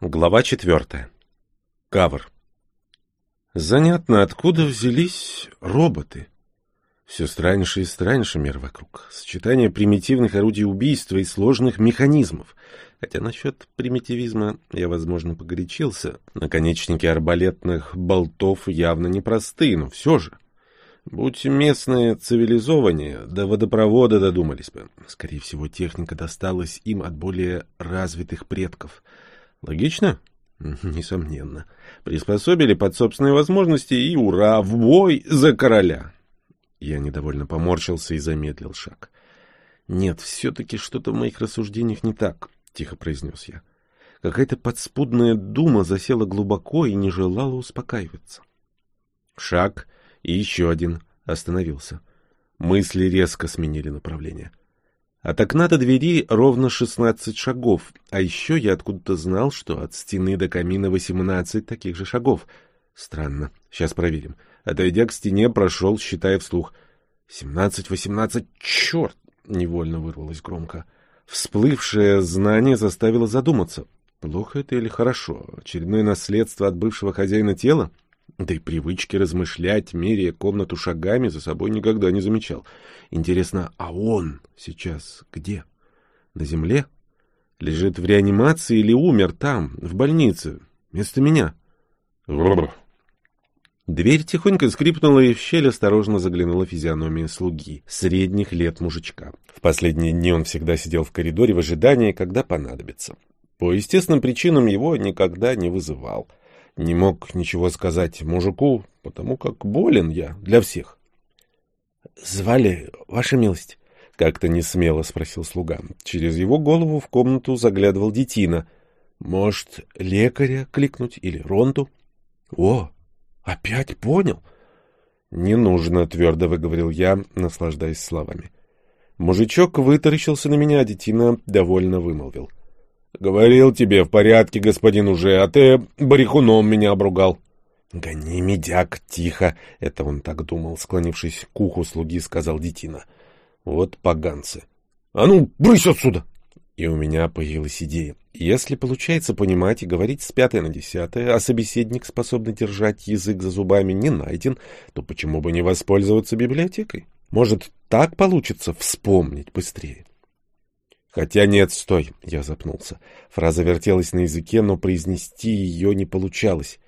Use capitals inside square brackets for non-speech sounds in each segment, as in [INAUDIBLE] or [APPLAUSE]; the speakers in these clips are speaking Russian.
Глава четвертая. Кавр. Занятно, откуда взялись роботы? Все страньше и страньше мир вокруг. Сочетание примитивных орудий убийства и сложных механизмов. Хотя насчет примитивизма я, возможно, погорячился. Наконечники арбалетных болтов явно непростые, но все же. Будь местные цивилизованнее, до водопровода додумались бы. Скорее всего, техника досталась им от более развитых предков — Логично? [LAUGHS] Несомненно. Приспособили под собственные возможности и ура, в бой за короля. Я недовольно поморщился и замедлил шаг. Нет, все-таки что-то в моих рассуждениях не так, тихо произнес я. Какая-то подспудная дума засела глубоко и не желала успокаиваться. Шаг и еще один остановился. Мысли резко сменили направление. От окна до двери ровно шестнадцать шагов, а еще я откуда-то знал, что от стены до камина восемнадцать таких же шагов. Странно. Сейчас проверим. Отойдя к стене, прошел, считая вслух. «Семнадцать, восемнадцать, черт!» — невольно вырвалось громко. Всплывшее знание заставило задуматься. Плохо это или хорошо? Очередное наследство от бывшего хозяина тела? Да и привычки размышлять, меряя комнату шагами, за собой никогда не замечал. Интересно, а он сейчас где? На земле? Лежит в реанимации или умер там, в больнице, вместо меня? Дверь тихонько скрипнула, и в щель осторожно заглянула физиономия слуги, средних лет мужичка. В последние дни он всегда сидел в коридоре в ожидании, когда понадобится. По естественным причинам его никогда не вызывал. Не мог ничего сказать мужику, потому как болен я для всех. — Звали, ваша милость? — как-то не смело спросил слуга. Через его голову в комнату заглядывал детина. — Может, лекаря кликнуть или ронду? — О, опять понял? — Не нужно, — твердо выговорил я, наслаждаясь словами. Мужичок вытаращился на меня, а детина довольно вымолвил. — Говорил тебе в порядке, господин, уже, а ты барихуном меня обругал. Гони, медяк, тихо. Это он так думал, склонившись к уху слуги, сказал детина. Вот поганцы. А ну, брысь отсюда! И у меня появилась идея. Если получается понимать и говорить с пятой на десятое, а собеседник, способный держать язык за зубами, не найден, то почему бы не воспользоваться библиотекой? Может, так получится вспомнить быстрее? Хотя нет, стой, я запнулся. Фраза вертелась на языке, но произнести ее не получалось.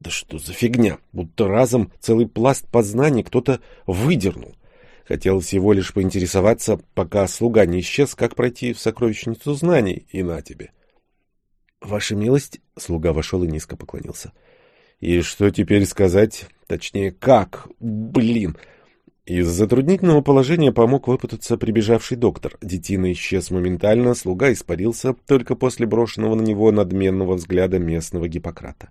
Да что за фигня? Будто разом целый пласт познаний кто-то выдернул. Хотел всего лишь поинтересоваться, пока слуга не исчез, как пройти в сокровищницу знаний, и на тебе. — Ваша милость, — слуга вошел и низко поклонился. — И что теперь сказать? Точнее, как? Блин! Из затруднительного положения помог выпутаться прибежавший доктор. Детина исчез моментально, слуга испарился только после брошенного на него надменного взгляда местного Гиппократа.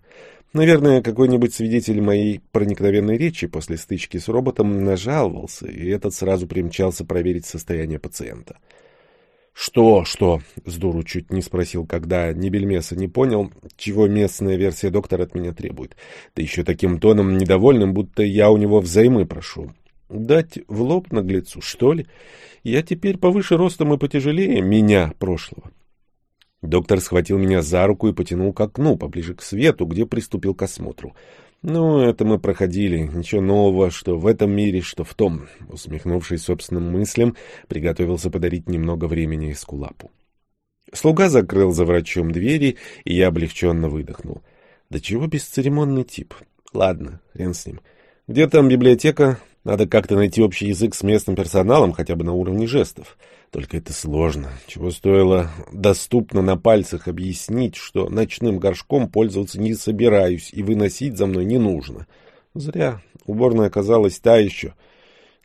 Наверное, какой-нибудь свидетель моей проникновенной речи после стычки с роботом нажаловался, и этот сразу примчался проверить состояние пациента. «Что, что?» — с дуру чуть не спросил, когда Небельмеса не понял, чего местная версия доктора от меня требует. Да еще таким тоном недовольным, будто я у него взаймы прошу. Дать в лоб наглецу, что ли? Я теперь повыше ростом и потяжелее меня прошлого. Доктор схватил меня за руку и потянул к окну, поближе к свету, где приступил к осмотру. «Ну, это мы проходили. Ничего нового, что в этом мире, что в том». Усмехнувшись собственным мыслям, приготовился подарить немного времени Эскулапу. Слуга закрыл за врачом двери, и я облегченно выдохнул. «Да чего бесцеремонный тип? Ладно, хрен с ним. Где там библиотека? Надо как-то найти общий язык с местным персоналом, хотя бы на уровне жестов. Только это сложно. Чего стоило доступно на пальцах объяснить, что ночным горшком пользоваться не собираюсь и выносить за мной не нужно. Зря. Уборная оказалась та еще.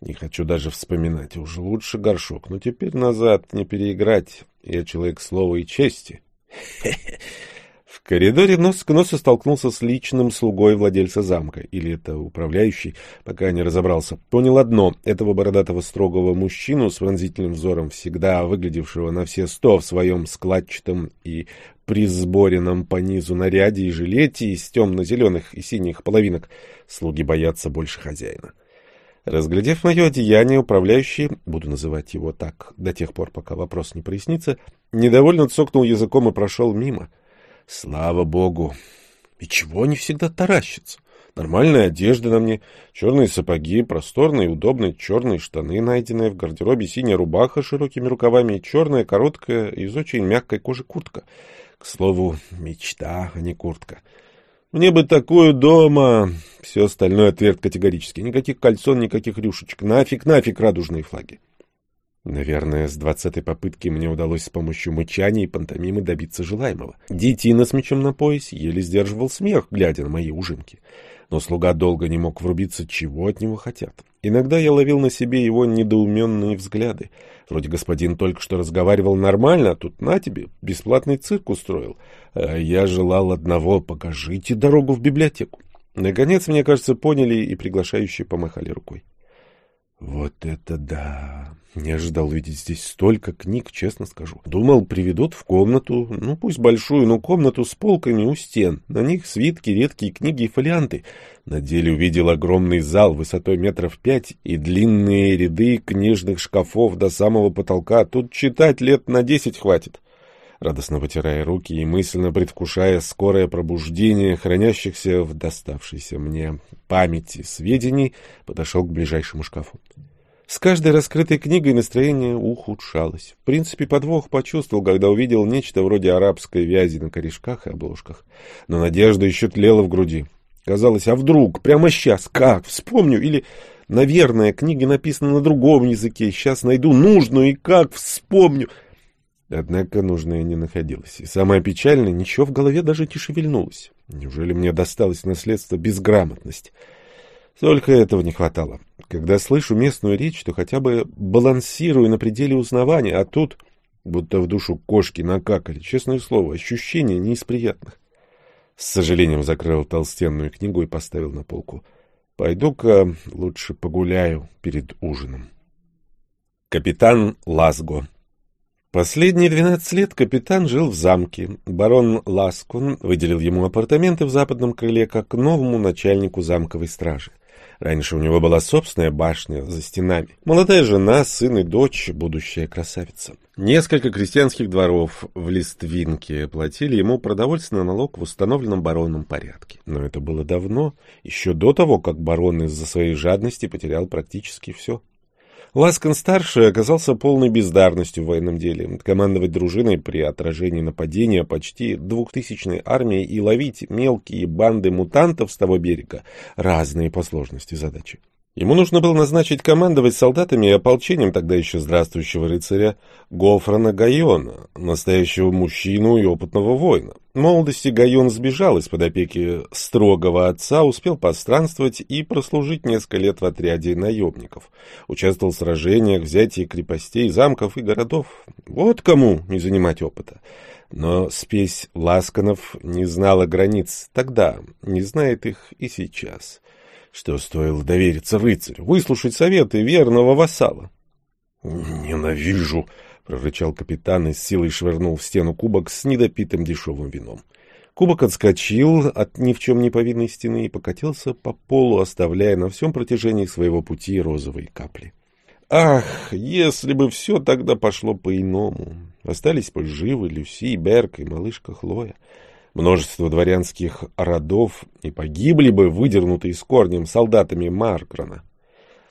Не хочу даже вспоминать. Уж лучше горшок. Но теперь назад не переиграть. Я человек слова и чести. Хе-хе. [LAUGHS] В коридоре нос к носу столкнулся с личным слугой владельца замка, или это управляющий, пока не разобрался. Понял одно — этого бородатого строгого мужчину с пронзительным взором, всегда выглядевшего на все сто в своем складчатом и присборенном по низу наряде и жилете из темно-зеленых и синих половинок, слуги боятся больше хозяина. Разглядев мое одеяние, управляющий, буду называть его так до тех пор, пока вопрос не прояснится, недовольно цокнул языком и прошел мимо — Слава богу! И чего они всегда таращатся? Нормальная одежда на мне, черные сапоги, просторные удобные черные штаны, найденные в гардеробе, синяя рубаха с широкими рукавами и черная короткая из очень мягкой кожи куртка. К слову, мечта, а не куртка. Мне бы такую дома. Все остальное отверг категорически. Никаких кольцон, никаких рюшечек. Нафиг, нафиг радужные флаги. Наверное, с двадцатой попытки мне удалось с помощью мычания и пантомимы добиться желаемого. Детина с мечом на поясе еле сдерживал смех, глядя на мои ужимки. Но слуга долго не мог врубиться, чего от него хотят. Иногда я ловил на себе его недоуменные взгляды. Вроде господин только что разговаривал нормально, а тут на тебе, бесплатный цирк устроил. А я желал одного — покажите дорогу в библиотеку. Наконец, мне кажется, поняли и приглашающие помахали рукой. Вот это да! Не ожидал увидеть здесь столько книг, честно скажу. Думал, приведут в комнату, ну пусть большую, но комнату с полками у стен. На них свитки, редкие книги и фолианты. На деле увидел огромный зал высотой метров пять и длинные ряды книжных шкафов до самого потолка. Тут читать лет на десять хватит. Радостно потирая руки и мысленно предвкушая скорое пробуждение хранящихся в доставшейся мне памяти сведений, подошел к ближайшему шкафу. С каждой раскрытой книгой настроение ухудшалось. В принципе, подвох почувствовал, когда увидел нечто вроде арабской вязи на корешках и обложках. Но надежда еще тлела в груди. Казалось, а вдруг, прямо сейчас, как, вспомню, или, наверное, книга написана на другом языке, сейчас найду нужную и как вспомню. Однако нужное не находилось. И самое печальное, ничего в голове даже не шевельнулось. Неужели мне досталось наследство безграмотность? Только этого не хватало. Когда слышу местную речь, то хотя бы балансирую на пределе узнавания, а тут будто в душу кошки накакали. Честное слово, ощущение не из приятных. С сожалением закрыл толстенную книгу и поставил на полку. Пойду-ка лучше погуляю перед ужином. Капитан Ласго Последние двенадцать лет капитан жил в замке. Барон Ласкон выделил ему апартаменты в западном крыле как новому начальнику замковой стражи. Раньше у него была собственная башня за стенами. Молодая жена, сын и дочь, будущая красавица. Несколько крестьянских дворов в Листвинке платили ему продовольственный налог в установленном бароном порядке. Но это было давно, еще до того, как барон из-за своей жадности потерял практически все. Ласкан-старший оказался полной бездарностью в военном деле. Командовать дружиной при отражении нападения почти двухтысячной армии и ловить мелкие банды мутантов с того берега — разные по сложности задачи. Ему нужно было назначить командовать солдатами и ополчением тогда еще здравствующего рыцаря Гофрана Гайона, настоящего мужчину и опытного воина. В молодости Гайон сбежал из-под опеки строгого отца, успел постранствовать и прослужить несколько лет в отряде наемников. Участвовал в сражениях, взятии крепостей, замков и городов. Вот кому не занимать опыта. Но спесь Ласканов не знала границ тогда, не знает их и сейчас что стоило довериться рыцарю, выслушать советы верного вассала. «Ненавижу!» — прорычал капитан и с силой швырнул в стену кубок с недопитым дешевым вином. Кубок отскочил от ни в чем не повинной стены и покатился по полу, оставляя на всем протяжении своего пути розовые капли. Ах, если бы все тогда пошло по-иному! Остались бы живы Люси, Берк и малышка Хлоя множество дворянских родов и погибли бы, выдернутые с корнем солдатами Маркрона.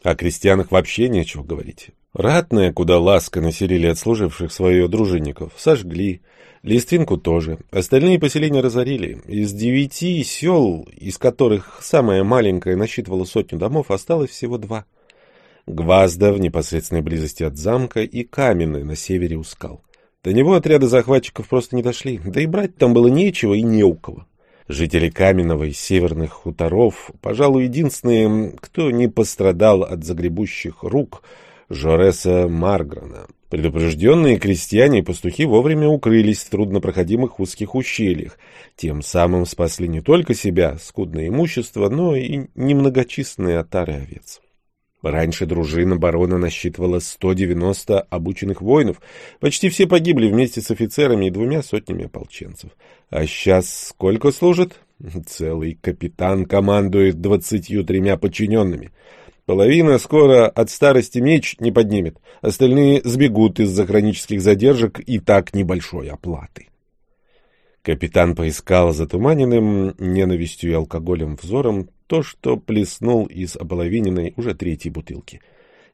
О крестьянах вообще нечего говорить. Ратное, куда ласка населили отслуживших свое дружинников, сожгли. Листвинку тоже. Остальные поселения разорили. Из девяти сел, из которых самое маленькое насчитывало сотню домов, осталось всего два. Гвазда в непосредственной близости от замка и Каменный на севере у скал. До него отряды захватчиков просто не дошли, да и брать там было нечего и не у кого. Жители Каменного и северных хуторов, пожалуй, единственные, кто не пострадал от загребущих рук Жореса Марграна. Предупрежденные крестьяне и пастухи вовремя укрылись в труднопроходимых узких ущельях, тем самым спасли не только себя, скудное имущество, но и немногочисленные отары овец. Раньше дружина барона насчитывала 190 обученных воинов. Почти все погибли вместе с офицерами и двумя сотнями ополченцев. А сейчас сколько служит? Целый капитан командует двадцатью тремя подчиненными. Половина скоро от старости меч не поднимет. Остальные сбегут из-за хронических задержек и так небольшой оплаты. Капитан поискал затуманенным ненавистью и алкоголем взором то, что плеснул из ополовиненной уже третьей бутылки.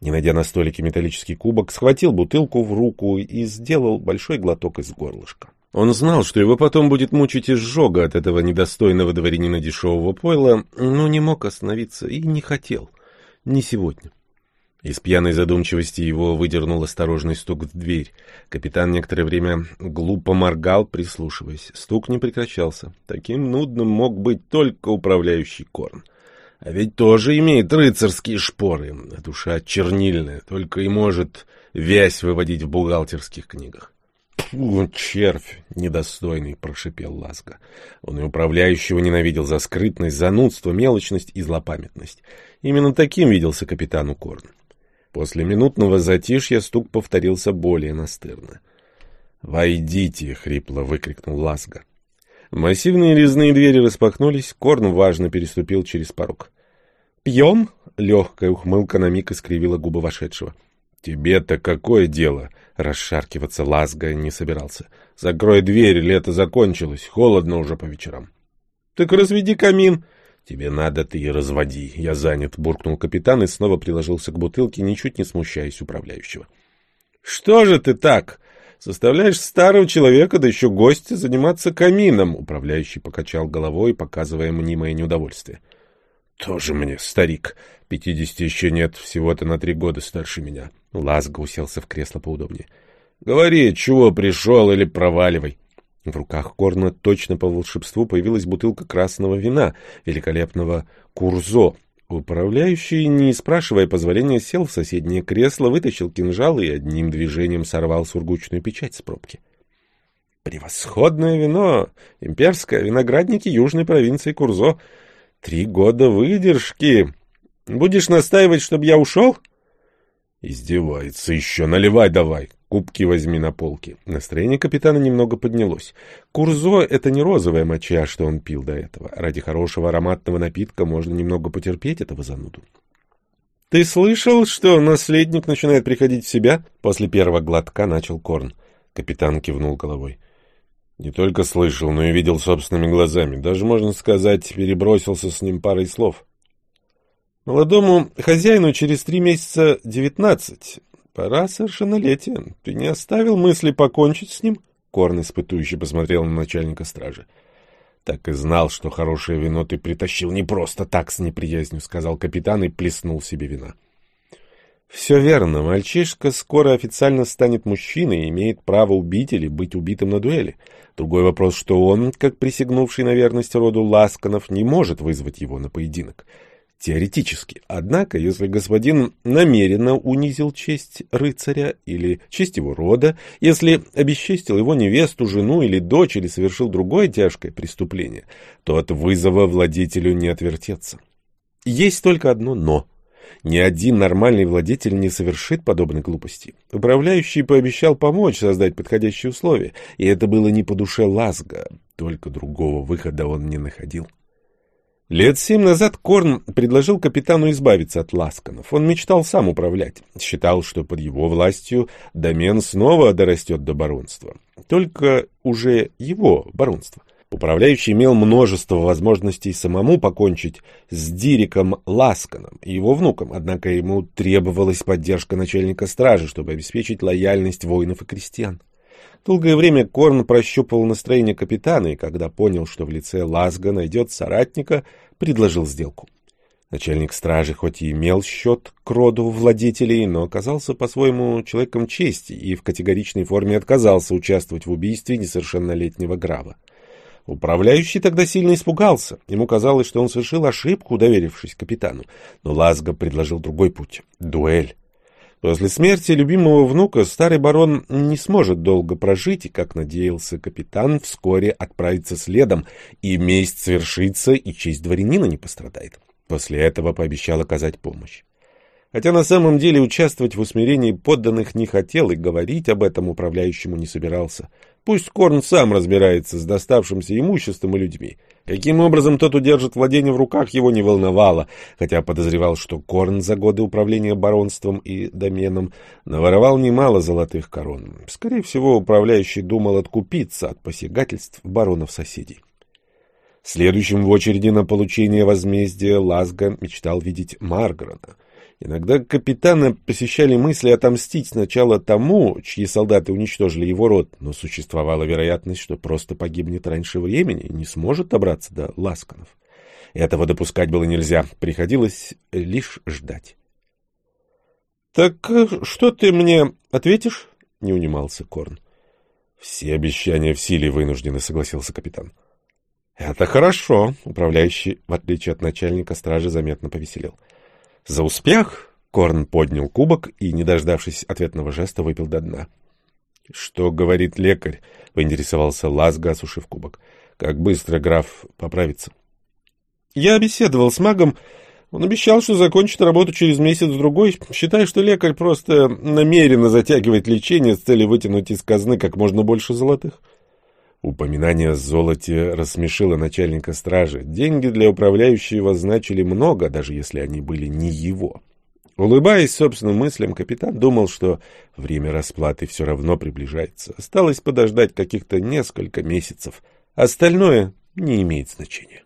Не найдя на столике металлический кубок, схватил бутылку в руку и сделал большой глоток из горлышка. Он знал, что его потом будет мучить изжога от этого недостойного дворянина дешевого пойла, но не мог остановиться и не хотел. Не сегодня. Из пьяной задумчивости его выдернул осторожный стук в дверь. Капитан некоторое время глупо моргал, прислушиваясь. Стук не прекращался. Таким нудным мог быть только управляющий Корн. А ведь тоже имеет рыцарские шпоры, а душа чернильная, только и может вязь выводить в бухгалтерских книгах. «Фу, червь недостойный!» — прошипел Лазга. Он и управляющего ненавидел за скрытность, занудство, мелочность и злопамятность. Именно таким виделся капитану Корн. После минутного затишья стук повторился более настырно. «Войдите!» — хрипло выкрикнул Лазга. Массивные резные двери распахнулись, Корн важно переступил через порог. «Пьем?» — легкая ухмылка на миг искривила губы вошедшего. «Тебе-то какое дело?» — расшаркиваться Лазга не собирался. «Закрой дверь, лето закончилось, холодно уже по вечерам». «Так разведи камин!» «Тебе надо, ты и разводи. Я занят», — буркнул капитан и снова приложился к бутылке, ничуть не смущаясь управляющего. «Что же ты так? Заставляешь старого человека, да еще гостя, заниматься камином?» Управляющий покачал головой, показывая мнимое неудовольствие. «Тоже мне, старик. Пятидесяти еще нет, всего-то на три года старше меня». Лазга уселся в кресло поудобнее. «Говори, чего пришел или проваливай». В руках Корна точно по волшебству появилась бутылка красного вина, великолепного Курзо. Управляющий, не спрашивая позволения, сел в соседнее кресло, вытащил кинжал и одним движением сорвал сургучную печать с пробки. «Превосходное вино! Имперское, виноградники южной провинции Курзо. Три года выдержки. Будешь настаивать, чтобы я ушел?» «Издевается еще. Наливай давай. Кубки возьми на полке. Настроение капитана немного поднялось. Курзо — это не розовая моча, что он пил до этого. Ради хорошего ароматного напитка можно немного потерпеть этого зануду. — Ты слышал, что наследник начинает приходить в себя? После первого глотка начал Корн. Капитан кивнул головой. — Не только слышал, но и видел собственными глазами. Даже, можно сказать, перебросился с ним парой слов. Молодому хозяину через три месяца девятнадцать. Пора совершеннолетия. Ты не оставил мысли покончить с ним? Корн испытующе посмотрел на начальника стражи. Так и знал, что хорошее вино ты притащил не просто так с неприязнью, сказал капитан и плеснул себе вина. Все верно. Мальчишка скоро официально станет мужчиной и имеет право убить или быть убитым на дуэли. Другой вопрос, что он, как присягнувший на верность роду Ласканов, не может вызвать его на поединок. Теоретически. Однако, если господин намеренно унизил честь рыцаря или честь его рода, если обесчестил его невесту, жену или дочь, или совершил другое тяжкое преступление, то от вызова владетелю не отвертеться. Есть только одно «но». Ни один нормальный владетель не совершит подобной глупости. Управляющий пообещал помочь создать подходящие условия, и это было не по душе Лазга, только другого выхода он не находил. Лет семь назад Корн предложил капитану избавиться от ласканов. Он мечтал сам управлять. Считал, что под его властью домен снова дорастет до баронства. Только уже его баронство. Управляющий имел множество возможностей самому покончить с Дириком Ласканом и его внуком, однако ему требовалась поддержка начальника стражи, чтобы обеспечить лояльность воинов и крестьян. Долгое время Корн прощупывал настроение капитана, и когда понял, что в лице Лазга найдет соратника, предложил сделку. Начальник стражи хоть и имел счет к роду владетелей, но оказался по-своему человеком чести и в категоричной форме отказался участвовать в убийстве несовершеннолетнего Грава. Управляющий тогда сильно испугался. Ему казалось, что он совершил ошибку, доверившись капитану. Но Лазга предложил другой путь — дуэль. После смерти любимого внука старый барон не сможет долго прожить, и, как надеялся капитан, вскоре отправится следом, и месть свершится, и честь дворянина не пострадает. После этого пообещал оказать помощь. Хотя на самом деле участвовать в усмирении подданных не хотел и говорить об этом управляющему не собирался. Пусть Корн сам разбирается с доставшимся имуществом и людьми. Каким образом тот удержит владение в руках, его не волновало, хотя подозревал, что Корн за годы управления баронством и доменом наворовал немало золотых корон. Скорее всего, управляющий думал откупиться от посягательств баронов-соседей. Следующим в очереди на получение возмездия Лазга мечтал видеть Маргарона — Иногда капитана посещали мысли отомстить сначала тому, чьи солдаты уничтожили его род, но существовала вероятность, что просто погибнет раньше времени и не сможет добраться до Ласканов. Этого допускать было нельзя, приходилось лишь ждать. — Так э, что ты мне ответишь? — не унимался Корн. — Все обещания в силе вынуждены, — согласился капитан. — Это хорошо, — управляющий, в отличие от начальника стражи, заметно повеселел. — «За успех!» — Корн поднял кубок и, не дождавшись ответного жеста, выпил до дна. «Что говорит лекарь?» — поинтересовался Лазга, осушив кубок. «Как быстро граф поправится?» «Я беседовал с магом. Он обещал, что закончит работу через месяц-другой. Считаю, что лекарь просто намеренно затягивает лечение с целью вытянуть из казны как можно больше золотых». Упоминание о золоте рассмешило начальника стражи. Деньги для управляющего значили много, даже если они были не его. Улыбаясь собственным мыслям, капитан думал, что время расплаты все равно приближается. Осталось подождать каких-то несколько месяцев. Остальное не имеет значения.